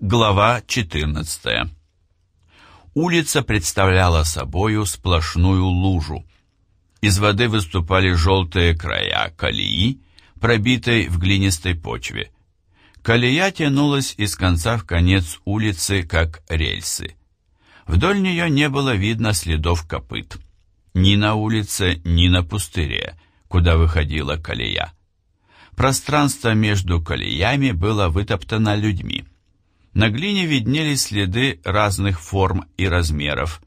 Глава 14 Улица представляла собою сплошную лужу. Из воды выступали желтые края колеи, пробитой в глинистой почве. Колея тянулась из конца в конец улицы, как рельсы. Вдоль нее не было видно следов копыт. Ни на улице, ни на пустыре, куда выходила колея. Пространство между колеями было вытоптано людьми. На глине виднелись следы разных форм и размеров.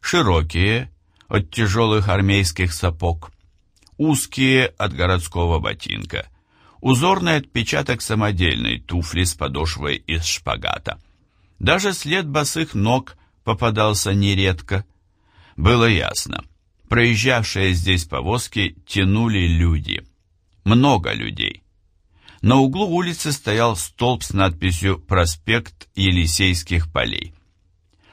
Широкие, от тяжелых армейских сапог, узкие от городского ботинка, узорный отпечаток самодельной туфли с подошвой из шпагата. Даже след босых ног попадался нередко. Было ясно, проезжавшие здесь повозки тянули люди. Много людей. На углу улицы стоял столб с надписью «Проспект Елисейских полей».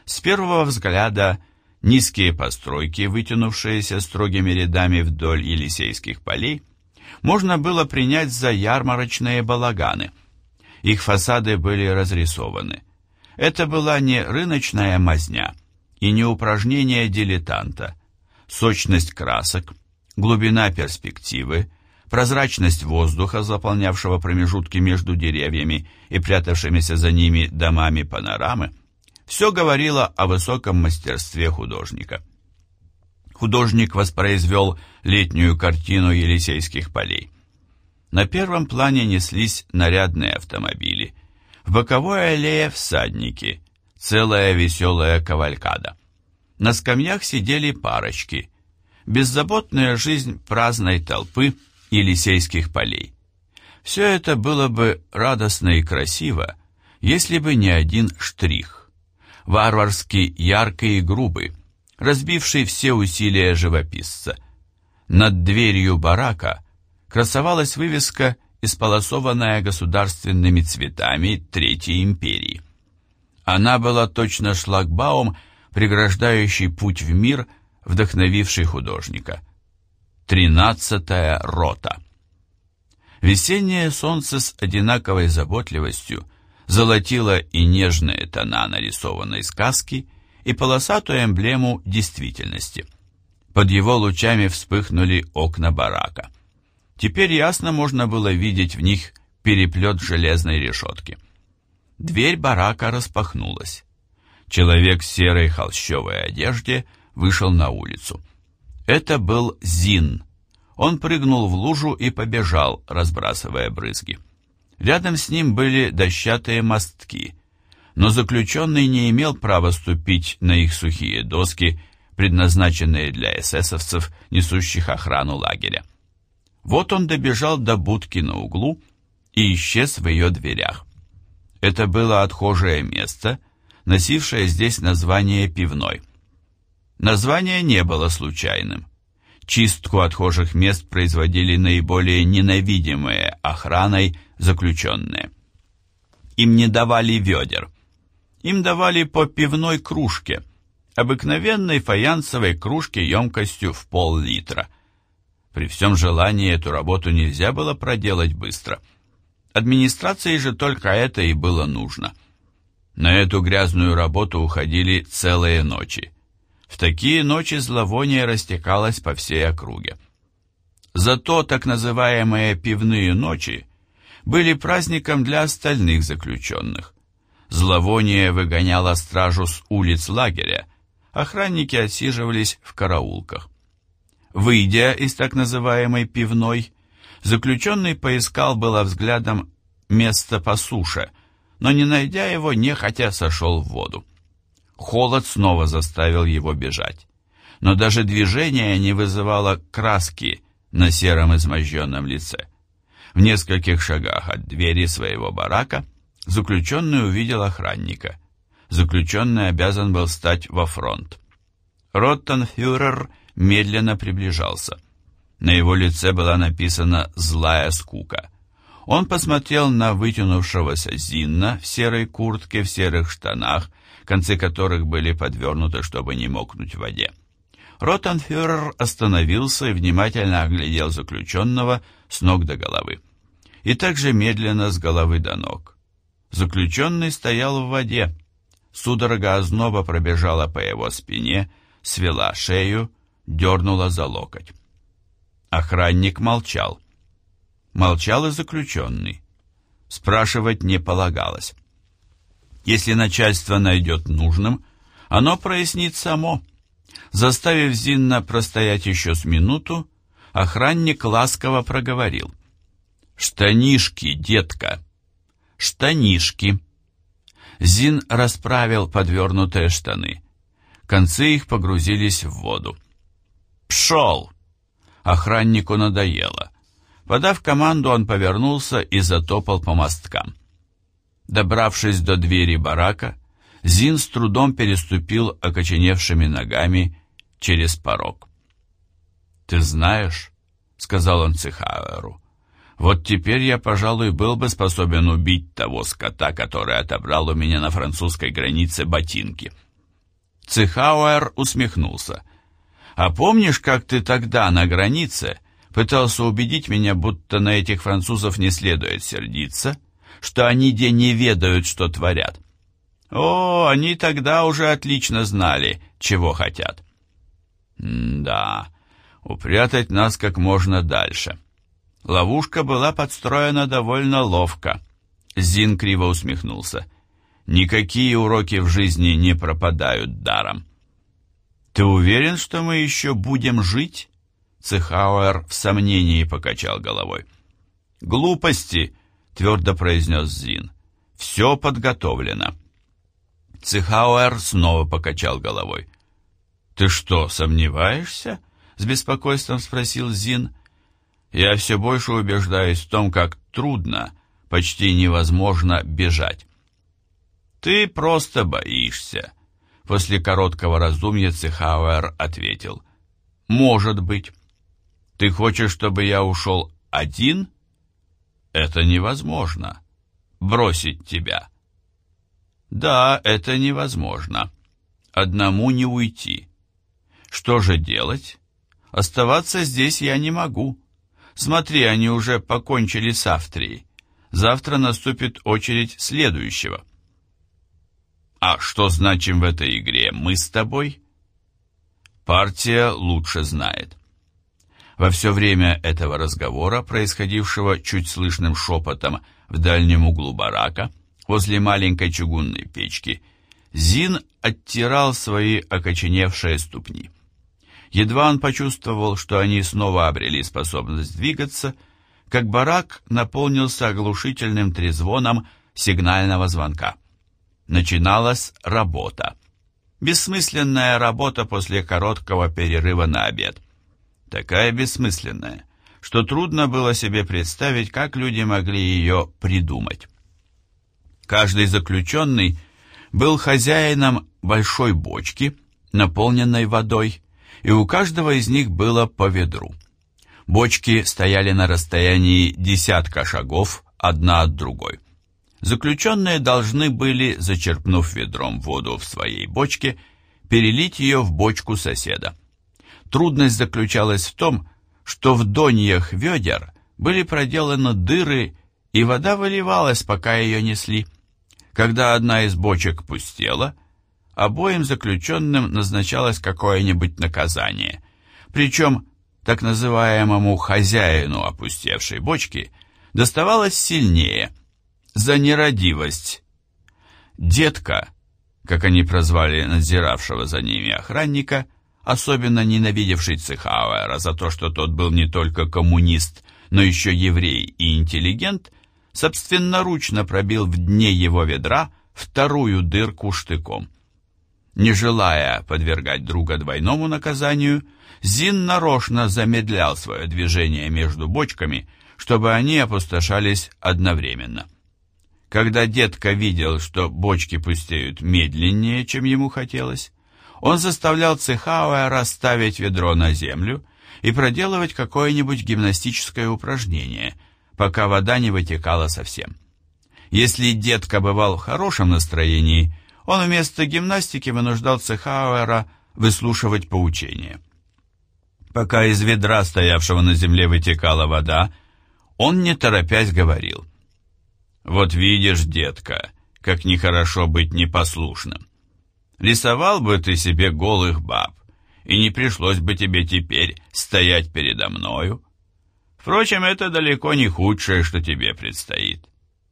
С первого взгляда низкие постройки, вытянувшиеся строгими рядами вдоль Елисейских полей, можно было принять за ярмарочные балаганы. Их фасады были разрисованы. Это была не рыночная мазня и не упражнение дилетанта. Сочность красок, глубина перспективы, прозрачность воздуха, заполнявшего промежутки между деревьями и прятавшимися за ними домами панорамы, все говорило о высоком мастерстве художника. Художник воспроизвел летнюю картину Елисейских полей. На первом плане неслись нарядные автомобили, в боковой аллее всадники, целая веселая кавалькада. На скамьях сидели парочки, беззаботная жизнь праздной толпы – Елисейских полей. Все это было бы радостно и красиво, если бы не один штрих. Варварский, яркий и грубый, разбивший все усилия живописца. Над дверью барака красовалась вывеска, исполосованная государственными цветами Третьей империи. Она была точно шлагбаум, преграждающий путь в мир, вдохновивший художника. Тринадцатая рота. Весеннее солнце с одинаковой заботливостью золотило и нежные тона нарисованной сказки, и полосатую эмблему действительности. Под его лучами вспыхнули окна барака. Теперь ясно можно было видеть в них переплет железной решетки. Дверь барака распахнулась. Человек в серой холщовой одежде вышел на улицу. Это был Зин. Он прыгнул в лужу и побежал, разбрасывая брызги. Рядом с ним были дощатые мостки, но заключенный не имел права ступить на их сухие доски, предназначенные для эсэсовцев, несущих охрану лагеря. Вот он добежал до будки на углу и исчез в ее дверях. Это было отхожее место, носившее здесь название пивной. Название не было случайным. Чистку отхожих мест производили наиболее ненавидимые охраной заключенные. Им не давали ведер. Им давали по пивной кружке, обыкновенной фаянсовой кружке емкостью в пол-литра. При всем желании эту работу нельзя было проделать быстро. Администрации же только это и было нужно. На эту грязную работу уходили целые ночи. В такие ночи зловоние растекалось по всей округе. Зато так называемые пивные ночи были праздником для остальных заключенных. Зловоние выгоняло стражу с улиц лагеря, охранники отсиживались в караулках. Выйдя из так называемой пивной, заключенный поискал было взглядом место по суше, но не найдя его, нехотя сошел в воду. Холод снова заставил его бежать. Но даже движение не вызывало краски на сером изможденном лице. В нескольких шагах от двери своего барака заключенный увидел охранника. Заключенный обязан был стать во фронт. Роттенфюрер медленно приближался. На его лице была написана «злая скука». Он посмотрел на вытянувшегося Зинна в серой куртке, в серых штанах, концы которых были подвернуты, чтобы не мокнуть в воде. Ротенфюрер остановился и внимательно оглядел заключенного с ног до головы. И также медленно с головы до ног. Заключенный стоял в воде. Судорога озноба пробежала по его спине, свела шею, дернула за локоть. Охранник молчал. Молчал и заключенный. Спрашивать не полагалось. Если начальство найдет нужным, оно прояснит само. Заставив Зинна простоять еще с минуту, охранник ласково проговорил. «Штанишки, детка! Штанишки!» Зин расправил подвернутые штаны. Концы их погрузились в воду. «Пшел!» Охраннику надоело. Подав команду, он повернулся и затопал по мосткам. Добравшись до двери барака, Зин с трудом переступил окоченевшими ногами через порог. «Ты знаешь», — сказал он Цихауэру, — «вот теперь я, пожалуй, был бы способен убить того скота, который отобрал у меня на французской границе ботинки». Цихауэр усмехнулся. «А помнишь, как ты тогда на границе пытался убедить меня, будто на этих французов не следует сердиться, что они де не ведают, что творят?» «О, они тогда уже отлично знали, чего хотят». «Да, упрятать нас как можно дальше». Ловушка была подстроена довольно ловко. Зин криво усмехнулся. Никакие уроки в жизни не пропадают даром. «Ты уверен, что мы еще будем жить?» Цехауэр в сомнении покачал головой. «Глупости!» — твердо произнес Зин. «Все подготовлено». Цехауэр снова покачал головой. «Ты что, сомневаешься?» — с беспокойством спросил Зин. «Я все больше убеждаюсь в том, как трудно, почти невозможно бежать. «Ты просто боишься», — после короткого раздумья Цехауэр ответил. «Может быть. Ты хочешь, чтобы я ушел один?» «Это невозможно. Бросить тебя». «Да, это невозможно. Одному не уйти. Что же делать? Оставаться здесь я не могу. Смотри, они уже покончили с Австрией. Завтра наступит очередь следующего». А что значим в этой игре мы с тобой? Партия лучше знает. Во все время этого разговора, происходившего чуть слышным шепотом в дальнем углу барака, возле маленькой чугунной печки, Зин оттирал свои окоченевшие ступни. Едва он почувствовал, что они снова обрели способность двигаться, как барак наполнился оглушительным трезвоном сигнального звонка начиналась работа. Бессмысленная работа после короткого перерыва на обед. Такая бессмысленная, что трудно было себе представить, как люди могли ее придумать. Каждый заключенный был хозяином большой бочки, наполненной водой, и у каждого из них было по ведру. Бочки стояли на расстоянии десятка шагов одна от другой. Заключенные должны были, зачерпнув ведром воду в своей бочке, перелить ее в бочку соседа. Трудность заключалась в том, что в доньях ведер были проделаны дыры, и вода выливалась, пока ее несли. Когда одна из бочек пустела, обоим заключенным назначалось какое-нибудь наказание. Причем так называемому хозяину опустевшей бочки доставалось сильнее – за нерадивость. Детка, как они прозвали надзиравшего за ними охранника, особенно ненавидевший Цехауэра за то, что тот был не только коммунист, но еще еврей и интеллигент, собственноручно пробил в дне его ведра вторую дырку штыком. Не желая подвергать друга двойному наказанию, Зин нарочно замедлял свое движение между бочками, чтобы они опустошались одновременно. Когда детка видел, что бочки пустеют медленнее, чем ему хотелось, он заставлял Цехауэ расставить ведро на землю и проделывать какое-нибудь гимнастическое упражнение, пока вода не вытекала совсем. Если детка бывал в хорошем настроении, он вместо гимнастики вынуждал Цехауэра выслушивать поучения. Пока из ведра, стоявшего на земле, вытекала вода, он, не торопясь, говорил. Вот видишь, детка, как нехорошо быть непослушным. Рисовал бы ты себе голых баб, и не пришлось бы тебе теперь стоять передо мною. Впрочем, это далеко не худшее, что тебе предстоит.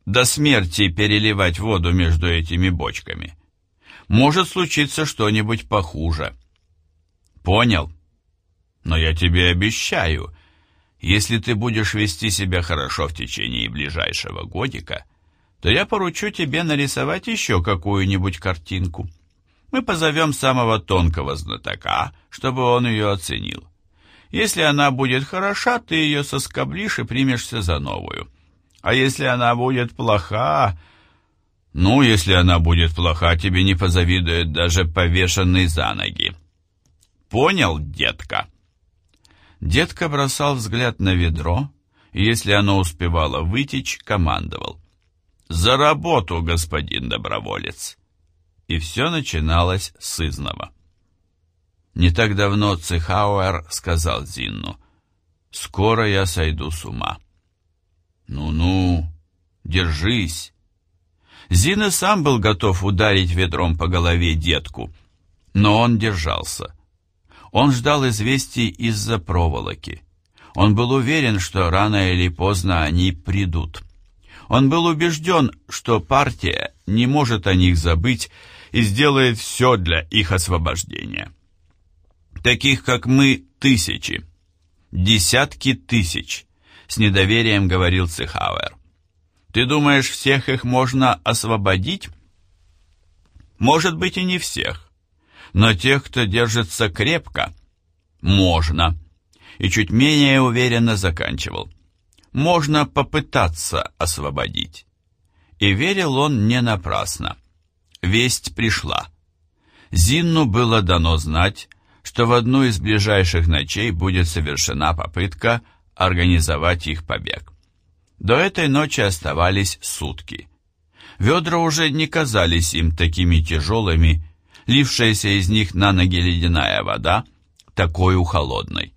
До смерти переливать воду между этими бочками. Может случиться что-нибудь похуже. Понял? Но я тебе обещаю, если ты будешь вести себя хорошо в течение ближайшего годика, то я поручу тебе нарисовать еще какую-нибудь картинку. Мы позовем самого тонкого знатока, чтобы он ее оценил. Если она будет хороша, ты ее соскоблишь и примешься за новую. А если она будет плоха... Ну, если она будет плоха, тебе не позавидует даже повешенный за ноги. Понял, детка?» Детка бросал взгляд на ведро, и если оно успевало вытечь, командовал. «За работу, господин доброволец!» И все начиналось с изного. Не так давно Цехауэр сказал Зинну, «Скоро я сойду с ума». «Ну-ну, держись!» Зина сам был готов ударить ведром по голове детку, но он держался. Он ждал известий из-за проволоки. Он был уверен, что рано или поздно они придут. Он был убежден, что партия не может о них забыть и сделает все для их освобождения. Таких, как мы, тысячи, десятки тысяч, с недоверием говорил Цехауэр. Ты думаешь, всех их можно освободить? Может быть и не всех но тех, кто держится крепко, можно. И чуть менее уверенно заканчивал. Можно попытаться освободить. И верил он не напрасно. Весть пришла. Зинну было дано знать, что в одну из ближайших ночей будет совершена попытка организовать их побег. До этой ночи оставались сутки. Ведра уже не казались им такими тяжелыми лившаяся из них на ноги ледяная вода, такой холодной.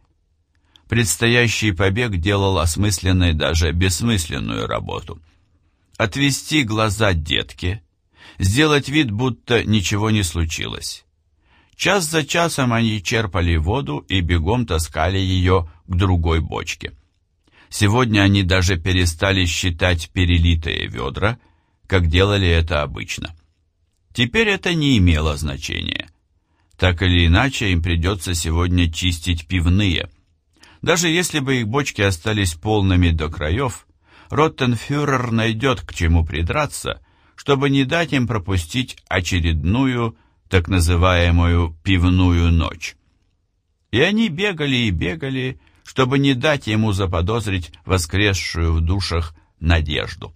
Предстоящий побег делал осмысленной даже бессмысленную работу. Отвести глаза детке, сделать вид, будто ничего не случилось. Час за часом они черпали воду и бегом таскали ее к другой бочке. Сегодня они даже перестали считать перелитые ведра, как делали это обычно. Теперь это не имело значения. Так или иначе, им придется сегодня чистить пивные. Даже если бы их бочки остались полными до краев, Роттенфюрер найдет к чему придраться, чтобы не дать им пропустить очередную, так называемую пивную ночь. И они бегали и бегали, чтобы не дать ему заподозрить воскресшую в душах надежду.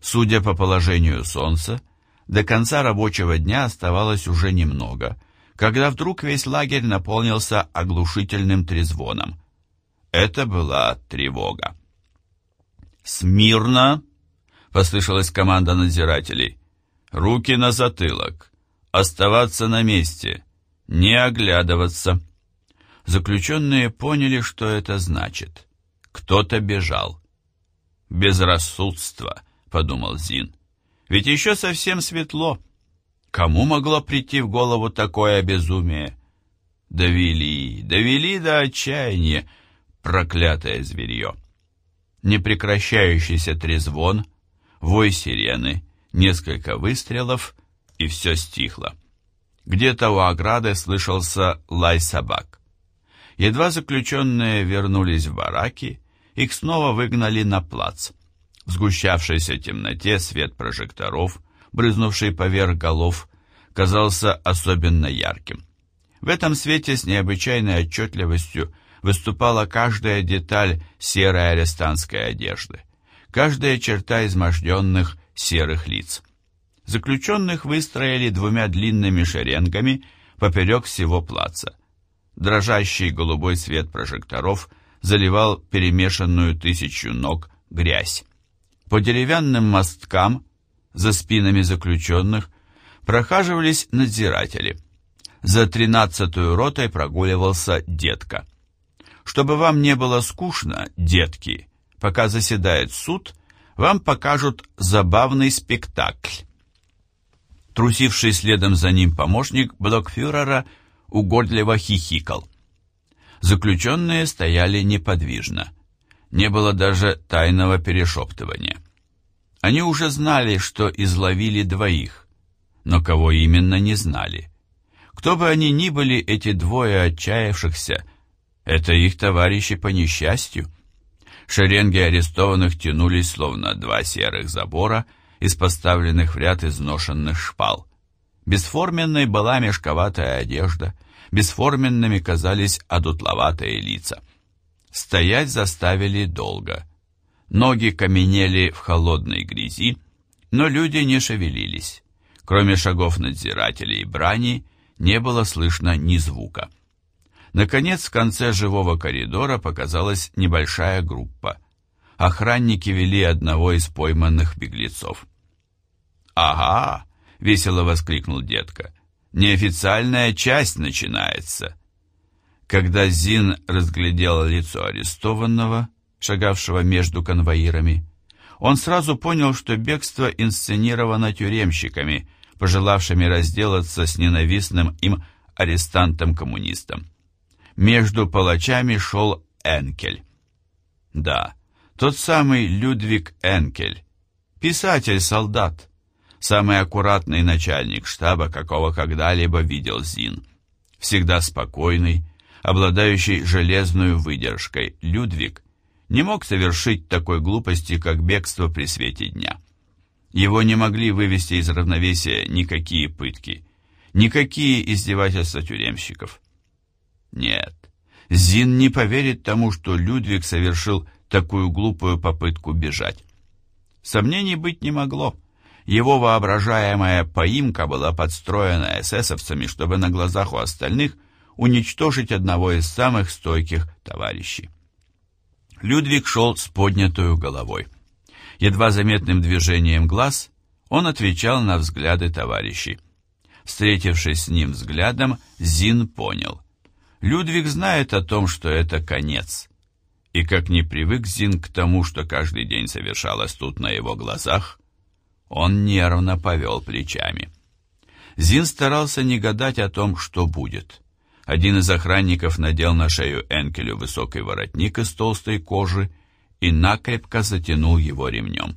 Судя по положению солнца, до конца рабочего дня оставалось уже немного, когда вдруг весь лагерь наполнился оглушительным трезвоном. Это была тревога. «Смирно!» — послышалась команда надзирателей. «Руки на затылок! Оставаться на месте! Не оглядываться!» Заключенные поняли, что это значит. Кто-то бежал. «Безрассудство!» — подумал Зин. Ведь еще совсем светло. Кому могло прийти в голову такое безумие? Довели, довели до отчаяния, проклятое зверье. Непрекращающийся трезвон, вой сирены, несколько выстрелов, и все стихло. Где-то у ограды слышался лай собак. Едва заключенные вернулись в бараки, их снова выгнали на плац. В сгущавшейся темноте свет прожекторов, брызнувший поверх голов, казался особенно ярким. В этом свете с необычайной отчетливостью выступала каждая деталь серой арестантской одежды, каждая черта изможденных серых лиц. Заключенных выстроили двумя длинными шеренгами поперек всего плаца. Дрожащий голубой свет прожекторов заливал перемешанную тысячу ног грязь. По деревянным мосткам за спинами заключенных прохаживались надзиратели. За тринадцатую ротой прогуливался детка. Чтобы вам не было скучно, детки, пока заседает суд, вам покажут забавный спектакль. Трусивший следом за ним помощник блокфюрера угодливо хихикал. Заключенные стояли неподвижно. Не было даже тайного перешептывания. Они уже знали, что изловили двоих, но кого именно не знали. Кто бы они ни были, эти двое отчаявшихся, это их товарищи по несчастью. Шеренги арестованных тянулись, словно два серых забора, из поставленных в ряд изношенных шпал. Бесформенной была мешковатая одежда, бесформенными казались одутловатые лица. Стоять заставили долго. Ноги каменели в холодной грязи, но люди не шевелились. Кроме шагов надзирателей и брани, не было слышно ни звука. Наконец, в конце живого коридора показалась небольшая группа. Охранники вели одного из пойманных беглецов. «Ага!» — весело воскликнул детка. «Неофициальная часть начинается!» Когда Зин разглядел лицо арестованного, шагавшего между конвоирами, он сразу понял, что бегство инсценировано тюремщиками, пожелавшими разделаться с ненавистным им арестантом-коммунистом. Между палачами шел Энкель. Да, тот самый Людвиг Энкель, писатель-солдат, самый аккуратный начальник штаба, какого когда-либо видел Зин. Всегда спокойный, обладающий железной выдержкой, Людвиг не мог совершить такой глупости, как бегство при свете дня. Его не могли вывести из равновесия никакие пытки, никакие издевательства тюремщиков. Нет, Зин не поверит тому, что Людвиг совершил такую глупую попытку бежать. Сомнений быть не могло. Его воображаемая поимка была подстроена эсэсовцами, чтобы на глазах у остальных уничтожить одного из самых стойких товарищей. Людвиг шел с поднятой головой. Едва заметным движением глаз он отвечал на взгляды товарищей. Встретившись с ним взглядом, Зин понял. Людвиг знает о том, что это конец. И как не привык Зин к тому, что каждый день совершалось тут на его глазах, он нервно повел плечами. Зин старался не гадать о том, что будет. Один из охранников надел на шею Энкелю высокий воротник из толстой кожи и накрепко затянул его ремнем.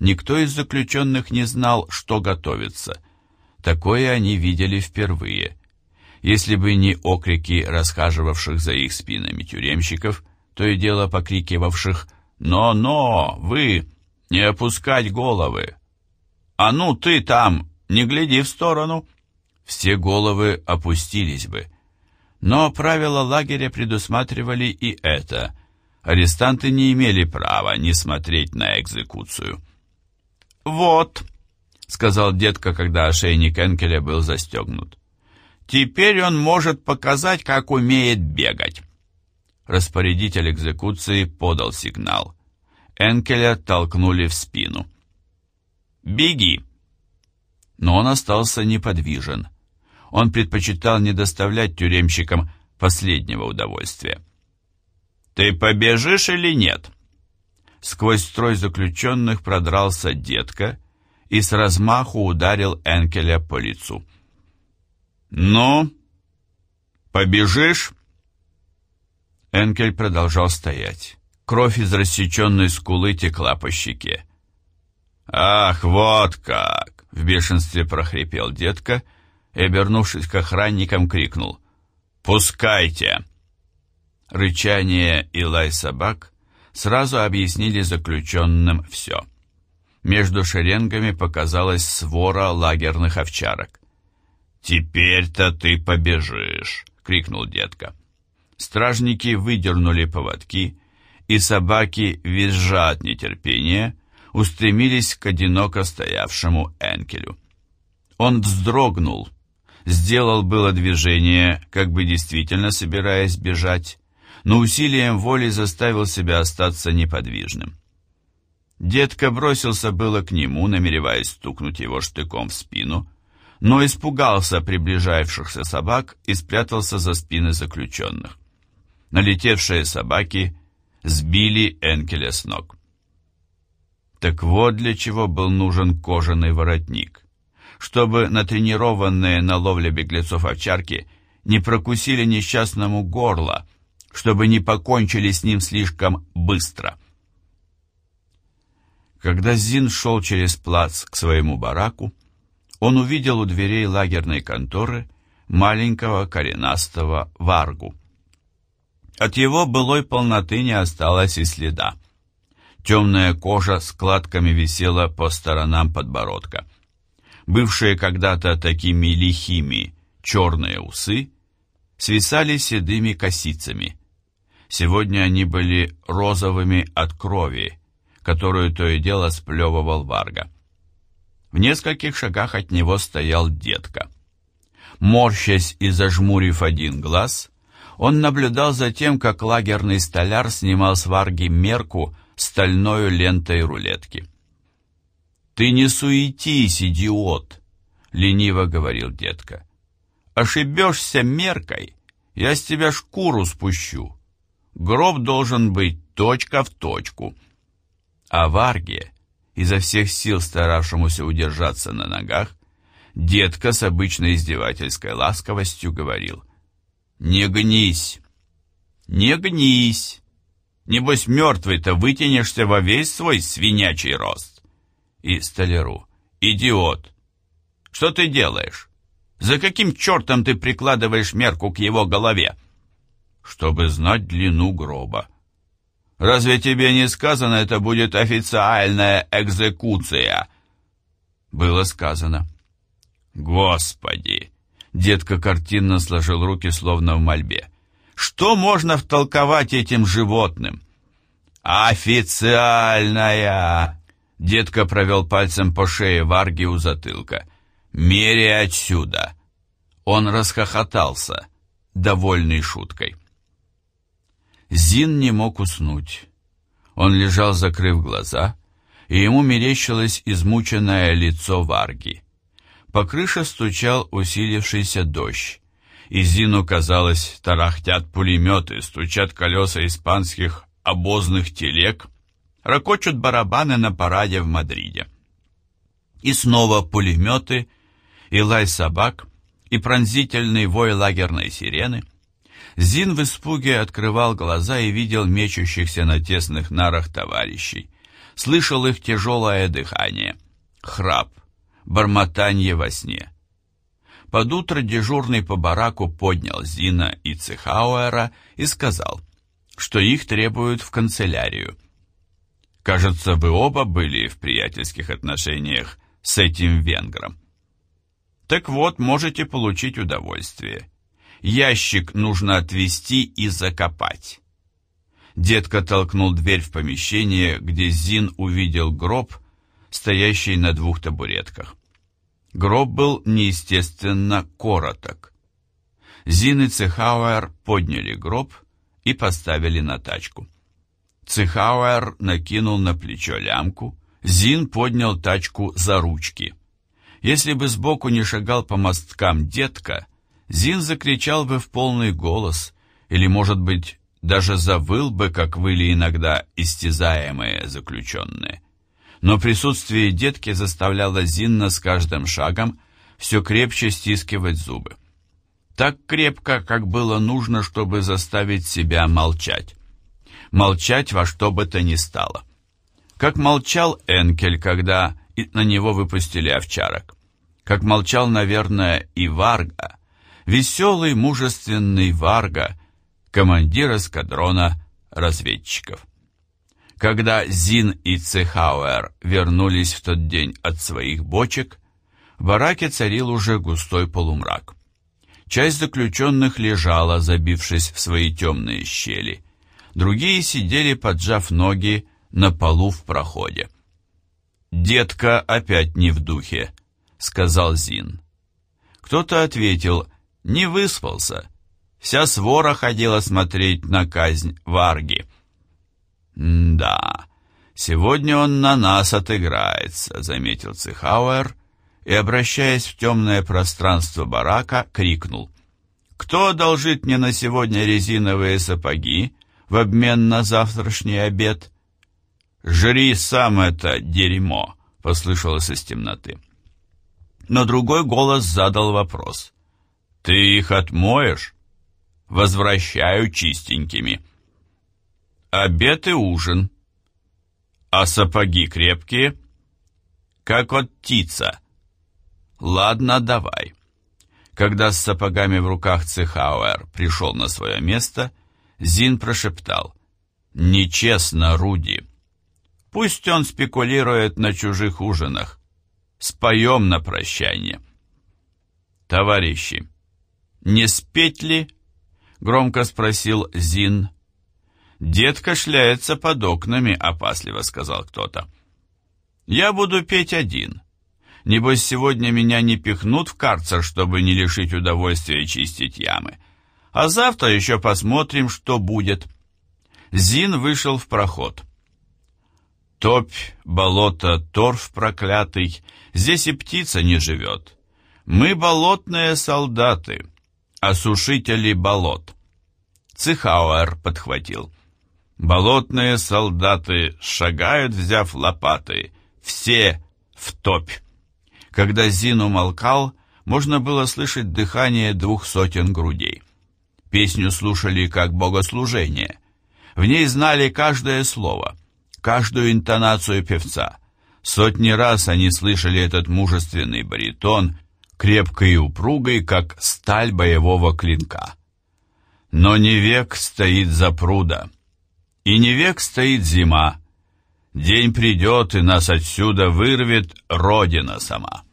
Никто из заключенных не знал, что готовится. Такое они видели впервые. Если бы не окрики расхаживавших за их спинами тюремщиков, то и дело покрикивавших «Но-но! Вы! Не опускать головы! А ну ты там! Не гляди в сторону!» Все головы опустились бы. Но правила лагеря предусматривали и это. Арестанты не имели права не смотреть на экзекуцию. «Вот», — сказал детка, когда ошейник Энкеля был застегнут. Теперь он может показать, как умеет бегать. Распорядитель экзекуции подал сигнал. Энкеля толкнули в спину. «Беги!» Но он остался неподвижен. Он предпочитал не доставлять тюремщикам последнего удовольствия. «Ты побежишь или нет?» Сквозь строй заключенных продрался детка и с размаху ударил Энкеля по лицу. «Ну, побежишь?» Энкель продолжал стоять. Кровь из рассеченной скулы текла по щеке. «Ах, вот как!» — в бешенстве прохрипел детка и, обернувшись к охранникам, крикнул. «Пускайте!» Рычание и лай собак сразу объяснили заключенным все. Между шеренгами показалась свора лагерных овчарок. «Теперь-то ты побежишь!» — крикнул детка. Стражники выдернули поводки, и собаки, визжа от нетерпения, устремились к одиноко стоявшему Энкелю. Он вздрогнул, сделал было движение, как бы действительно собираясь бежать, но усилием воли заставил себя остаться неподвижным. Детка бросился было к нему, намереваясь стукнуть его штыком в спину, но испугался приближавшихся собак и спрятался за спины заключенных. Налетевшие собаки сбили Энкеля с ног. Так вот для чего был нужен кожаный воротник. Чтобы натренированные на ловле беглецов овчарки не прокусили несчастному горло, чтобы не покончили с ним слишком быстро. Когда Зин шел через плац к своему бараку, он увидел у дверей лагерной конторы маленького коренастого варгу. От его былой полноты не осталось и следа. Темная кожа складками висела по сторонам подбородка. Бывшие когда-то такими лихими черные усы свисали седыми косицами. Сегодня они были розовыми от крови, которую то и дело сплевывал Варга. В нескольких шагах от него стоял детка. Морщась и зажмурив один глаз, он наблюдал за тем, как лагерный столяр снимал с Варги мерку стальной лентой рулетки. «Ты не суетись, идиот!» — лениво говорил детка. «Ошибешься меркой, я с тебя шкуру спущу. Гроб должен быть точка в точку». А Варге, изо всех сил старавшемуся удержаться на ногах, детка с обычной издевательской ласковостью говорил «Не гнись! Не гнись! Небось, мертвый-то вытянешься во весь свой свинячий рост!» И столяру «Идиот! Что ты делаешь? За каким чертом ты прикладываешь мерку к его голове?» «Чтобы знать длину гроба», Разве тебе не сказано, это будет официальная экзекуция?» Было сказано. «Господи!» Детка картинно сложил руки, словно в мольбе. «Что можно втолковать этим животным?» «Официальная!» Детка провел пальцем по шее Варги у затылка. «Мере отсюда!» Он расхохотался, довольный шуткой. Зин не мог уснуть. Он лежал, закрыв глаза, и ему мерещилось измученное лицо Варги. По крыше стучал усилившийся дождь, и Зину казалось, тарахтят пулеметы, стучат колеса испанских обозных телег, ракочут барабаны на параде в Мадриде. И снова пулеметы, и лай собак, и пронзительный вой лагерной сирены — Зин в испуге открывал глаза и видел мечущихся на тесных нарах товарищей. Слышал их тяжелое дыхание, храп, бормотанье во сне. Под утро дежурный по бараку поднял Зина и Цехауэра и сказал, что их требуют в канцелярию. Кажется, вы оба были в приятельских отношениях с этим венгром. Так вот, можете получить удовольствие. Ящик нужно отвести и закопать. Детка толкнул дверь в помещение, где Зин увидел гроб, стоящий на двух табуретках. Гроб был неестественно короток. Зин и Цехауэр подняли гроб и поставили на тачку. Цехауэр накинул на плечо лямку, Зин поднял тачку за ручки. Если бы сбоку не шагал по мосткам детка, Зин закричал бы в полный голос, или, может быть, даже завыл бы, как выли иногда истязаемые заключенные. Но присутствие детки заставляло Зинна с каждым шагом все крепче стискивать зубы. Так крепко, как было нужно, чтобы заставить себя молчать. Молчать во что бы то ни стало. Как молчал Энкель, когда на него выпустили овчарок. Как молчал, наверное, и Варга, веселый, мужественный Варга, командир эскадрона разведчиков. Когда Зин и Цехауэр вернулись в тот день от своих бочек, в бараке царил уже густой полумрак. Часть заключенных лежала, забившись в свои темные щели. Другие сидели, поджав ноги, на полу в проходе. «Детка опять не в духе», — сказал Зин. Кто-то ответил не выспался. Вся свора ходила смотреть на казнь Варги. «Да, сегодня он на нас отыграется», — заметил Цихауэр и, обращаясь в темное пространство барака, крикнул. «Кто одолжит мне на сегодня резиновые сапоги в обмен на завтрашний обед?» «Жри сам это дерьмо!» — послышалось из темноты. Но другой голос задал вопрос. «Ты их отмоешь?» «Возвращаю чистенькими». «Обед и ужин». «А сапоги крепкие?» «Как от птица». «Ладно, давай». Когда с сапогами в руках Цехауэр пришел на свое место, Зин прошептал «Нечестно, Руди». Пусть он спекулирует на чужих ужинах. Споем на прощание. Товарищи, не спеть ли? Громко спросил Зин. Дед кашляется под окнами, опасливо сказал кто-то. Я буду петь один. Небось, сегодня меня не пихнут в карцер, чтобы не лишить удовольствия чистить ямы. А завтра еще посмотрим, что будет. Зин вышел в проход. Топь, болото, торф проклятый, здесь и птица не живет. Мы болотные солдаты, осушители болот. Цихауэр подхватил. Болотные солдаты шагают, взяв лопаты, все в топь. Когда Зин умолкал, можно было слышать дыхание двух сотен грудей. Песню слушали как богослужение. В ней знали каждое слово — каждую интонацию певца. Сотни раз они слышали этот мужественный баритон, крепкой и упругой, как сталь боевого клинка. Но не век стоит за пруда, и не век стоит зима. День придет, и нас отсюда вырвет Родина сама.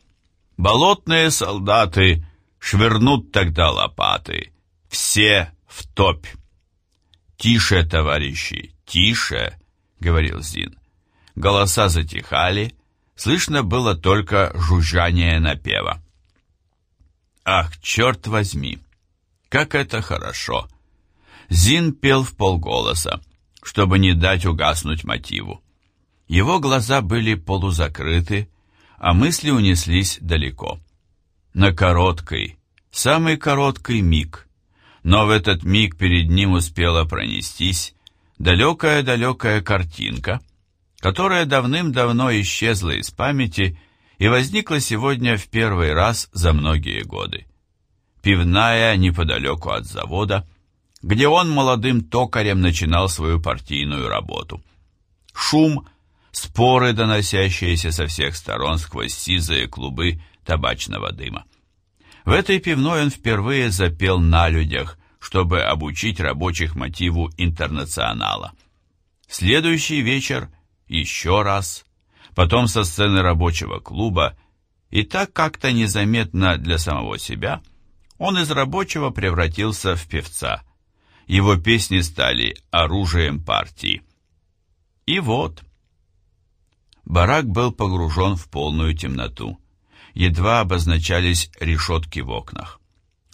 Болотные солдаты швырнут тогда лопаты, все в топь. Тише, товарищи, тише, говорил Зин. Голоса затихали, слышно было только жужжание напева. Ах, черт возьми! Как это хорошо! Зин пел в полголоса, чтобы не дать угаснуть мотиву. Его глаза были полузакрыты, а мысли унеслись далеко. На короткий, самый короткий миг. Но в этот миг перед ним успела пронестись далекая-далекая картинка, которая давным-давно исчезла из памяти и возникла сегодня в первый раз за многие годы. Пивная неподалеку от завода, где он молодым токарем начинал свою партийную работу. Шум, споры, доносящиеся со всех сторон сквозь сизые клубы табачного дыма. В этой пивной он впервые запел на людях, чтобы обучить рабочих мотиву интернационала. Следующий вечер еще раз, потом со сцены рабочего клуба, и так как-то незаметно для самого себя он из рабочего превратился в певца. Его песни стали оружием партии. И вот... Барак был погружен в полную темноту. Едва обозначались решетки в окнах.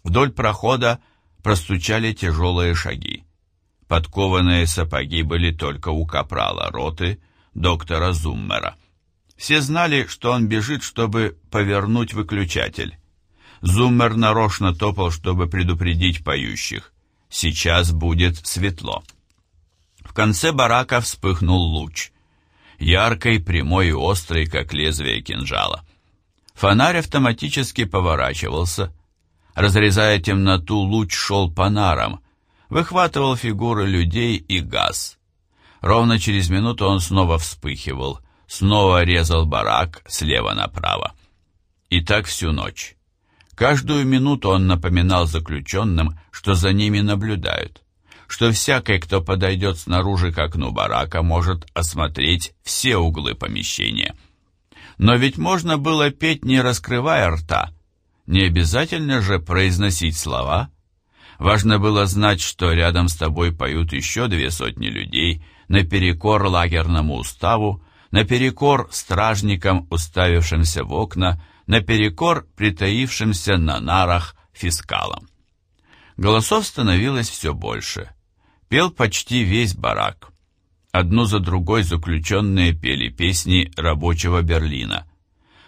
Вдоль прохода простучали тяжелые шаги. Подкованные сапоги были только у капрала роты, доктора Зуммера. Все знали, что он бежит, чтобы повернуть выключатель. Зуммер нарочно топал, чтобы предупредить поющих. Сейчас будет светло. В конце барака вспыхнул луч. Яркий, прямой и острый, как лезвие кинжала. Фонарь автоматически поворачивался, Разрезая темноту, луч шел по нарам, выхватывал фигуры людей и газ. Ровно через минуту он снова вспыхивал, снова резал барак слева направо. И так всю ночь. Каждую минуту он напоминал заключенным, что за ними наблюдают, что всякий, кто подойдет снаружи к окну барака, может осмотреть все углы помещения. Но ведь можно было петь, не раскрывая рта, не обязательно же произносить слова. Важно было знать, что рядом с тобой поют еще две сотни людей наперекор лагерному уставу, наперекор стражникам, уставившимся в окна, наперекор притаившимся на нарах фискалам. Голосов становилось все больше. Пел почти весь барак. Одну за другой заключенные пели песни рабочего Берлина.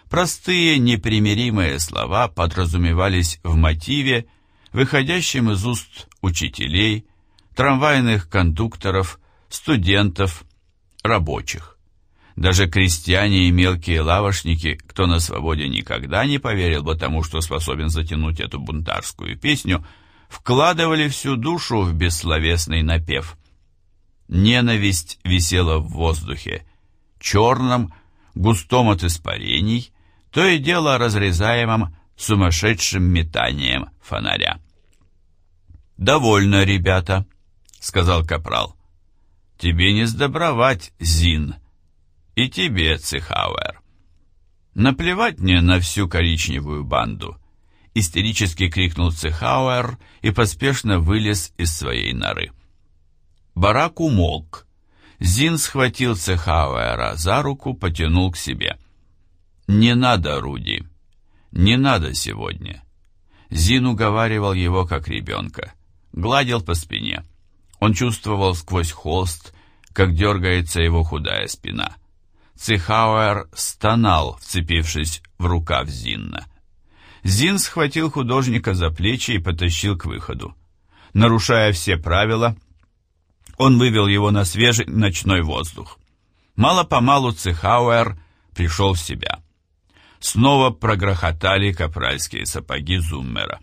Простые непримиримые слова подразумевались в мотиве, выходящем из уст учителей, трамвайных кондукторов, студентов, рабочих. Даже крестьяне и мелкие лавошники, кто на свободе никогда не поверил бы тому, что способен затянуть эту бунтарскую песню, вкладывали всю душу в бессловесный напев. Ненависть висела в воздухе, черном, густом от испарений, то и дело разрезаемом сумасшедшим метанием фонаря. «Довольно, ребята», — сказал капрал. «Тебе не сдобровать, Зин, и тебе, Цихауэр. Наплевать мне на всю коричневую банду», — истерически крикнул Цихауэр и поспешно вылез из своей норы. Барак умолк. Зин схватил Цехауэра за руку, потянул к себе. «Не надо, Руди, не надо сегодня». Зин уговаривал его как ребенка, гладил по спине. Он чувствовал сквозь холст, как дергается его худая спина. Цехауэр стонал, вцепившись в рукав Зинна. Зин схватил художника за плечи и потащил к выходу. Нарушая все правила, он вывел его на свежий ночной воздух. Мало-помалу Цехауэр пришел в себя. Снова прогрохотали капральские сапоги Зуммера.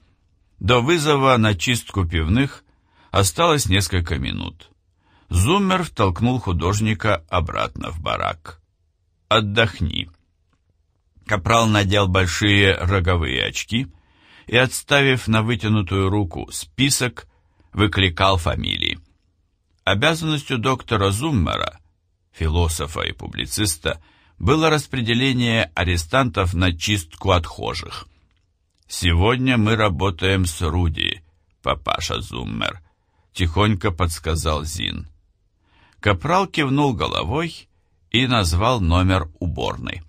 До вызова на чистку пивных осталось несколько минут. Зуммер втолкнул художника обратно в барак. «Отдохни». Капрал надел большие роговые очки и, отставив на вытянутую руку список, выкликал фамилии. Обязанностью доктора Зуммера, философа и публициста, было распределение арестантов на чистку отхожих. «Сегодня мы работаем с Руди, папаша Зуммер», — тихонько подсказал Зин. Капрал кивнул головой и назвал номер уборной.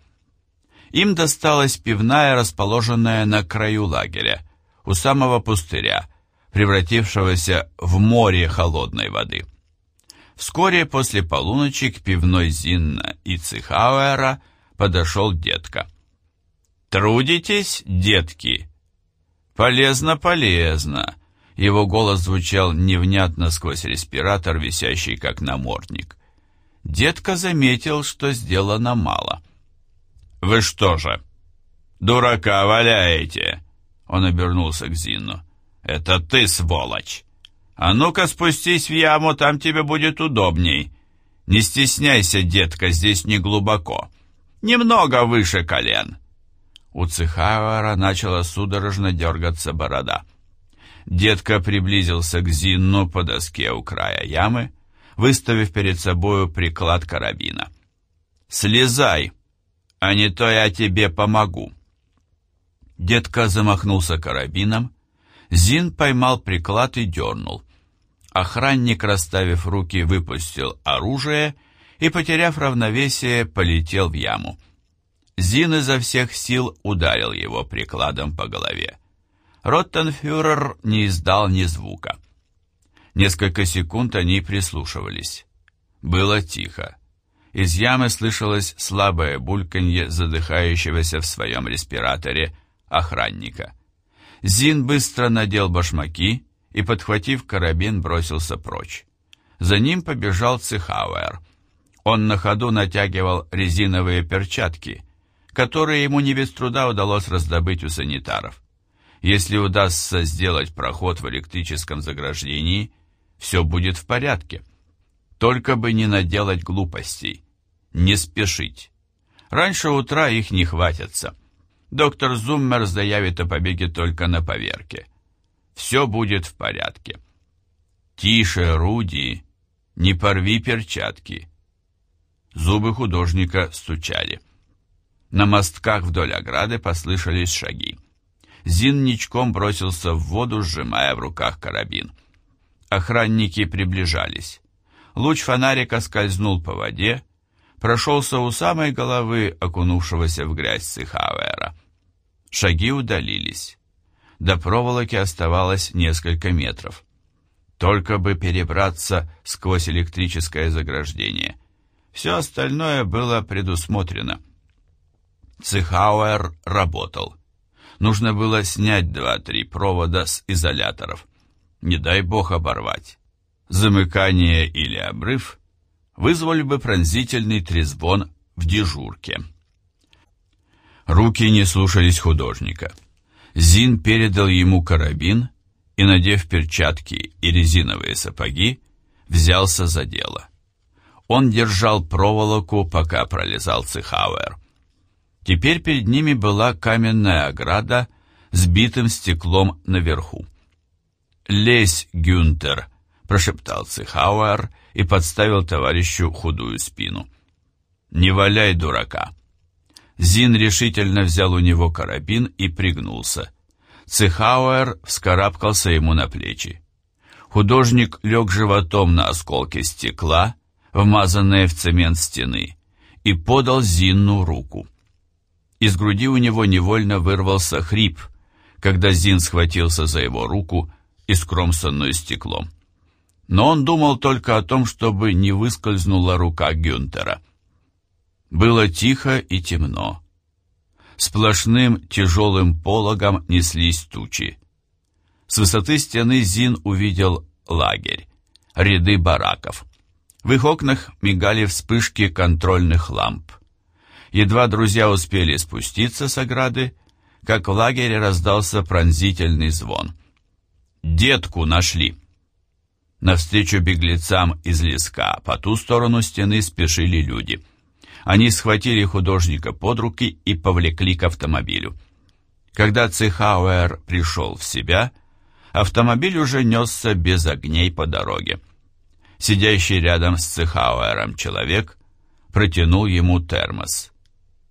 Им досталась пивная, расположенная на краю лагеря, у самого пустыря, превратившегося в море холодной воды. Вскоре после полуночи к пивной Зинна и Цихауэра подошел детка. «Трудитесь, детки?» «Полезно, полезно!» Его голос звучал невнятно сквозь респиратор, висящий как намордник. Детка заметил, что сделано мало. «Вы что же, дурака валяете?» Он обернулся к Зину. «Это ты, сволочь!» «А ну-ка спустись в яму, там тебе будет удобней. Не стесняйся, детка, здесь не глубоко. Немного выше колен». У Цехауэра начала судорожно дергаться борода. Детка приблизился к Зинну по доске у края ямы, выставив перед собою приклад карабина. «Слезай, а не то я тебе помогу». Детка замахнулся карабином, Зин поймал приклад и дернул. Охранник, расставив руки, выпустил оружие и, потеряв равновесие, полетел в яму. Зин изо всех сил ударил его прикладом по голове. Роттенфюрер не издал ни звука. Несколько секунд они прислушивались. Было тихо. Из ямы слышалось слабое бульканье задыхающегося в своем респираторе охранника. Зин быстро надел башмаки и, подхватив карабин, бросился прочь. За ним побежал Цехауэр. Он на ходу натягивал резиновые перчатки, которые ему не без труда удалось раздобыть у санитаров. Если удастся сделать проход в электрическом заграждении, все будет в порядке. Только бы не наделать глупостей, не спешить. Раньше утра их не хватится. Доктор Зуммер заявит о побеге только на поверке все будет в порядке. Тише, Руди, не порви перчатки. Зубы художника стучали. На мостках вдоль ограды послышались шаги. Зин ничком бросился в воду, сжимая в руках карабин. Охранники приближались. Луч фонарика скользнул по воде, прошелся у самой головы окунувшегося в грязь Сихауэра. Шаги удалились. До проволоки оставалось несколько метров. Только бы перебраться сквозь электрическое заграждение. Все остальное было предусмотрено. Цехауэр работал. Нужно было снять два-три провода с изоляторов. Не дай бог оборвать. Замыкание или обрыв вызвали бы пронзительный трезвон в дежурке. Руки не слушались художника. Зин передал ему карабин и, надев перчатки и резиновые сапоги, взялся за дело. Он держал проволоку, пока пролезал Цихауэр. Теперь перед ними была каменная ограда с битым стеклом наверху. «Лезь, Гюнтер!» — прошептал Цихауэр и подставил товарищу худую спину. «Не валяй дурака!» Зин решительно взял у него карабин и пригнулся. Цихауэр вскарабкался ему на плечи. Художник лег животом на осколки стекла, вмазанные в цемент стены, и подал Зинну руку. Из груди у него невольно вырвался хрип, когда Зин схватился за его руку, искромсанную стеклом. Но он думал только о том, чтобы не выскользнула рука Гюнтера. Было тихо и темно. Сплошным тяжелым пологом неслись тучи. С высоты стены Зин увидел лагерь, ряды бараков. В их окнах мигали вспышки контрольных ламп. Едва друзья успели спуститься с ограды, как в лагере раздался пронзительный звон. «Детку нашли!» Навстречу беглецам из леска по ту сторону стены спешили люди – они схватили художника под руки и повлекли к автомобилю. Когда Цихауэр пришел в себя, автомобиль уже несся без огней по дороге. Сидящий рядом с Цихауэром человек протянул ему термос.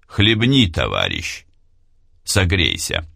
«Хлебни, товарищ! Согрейся!»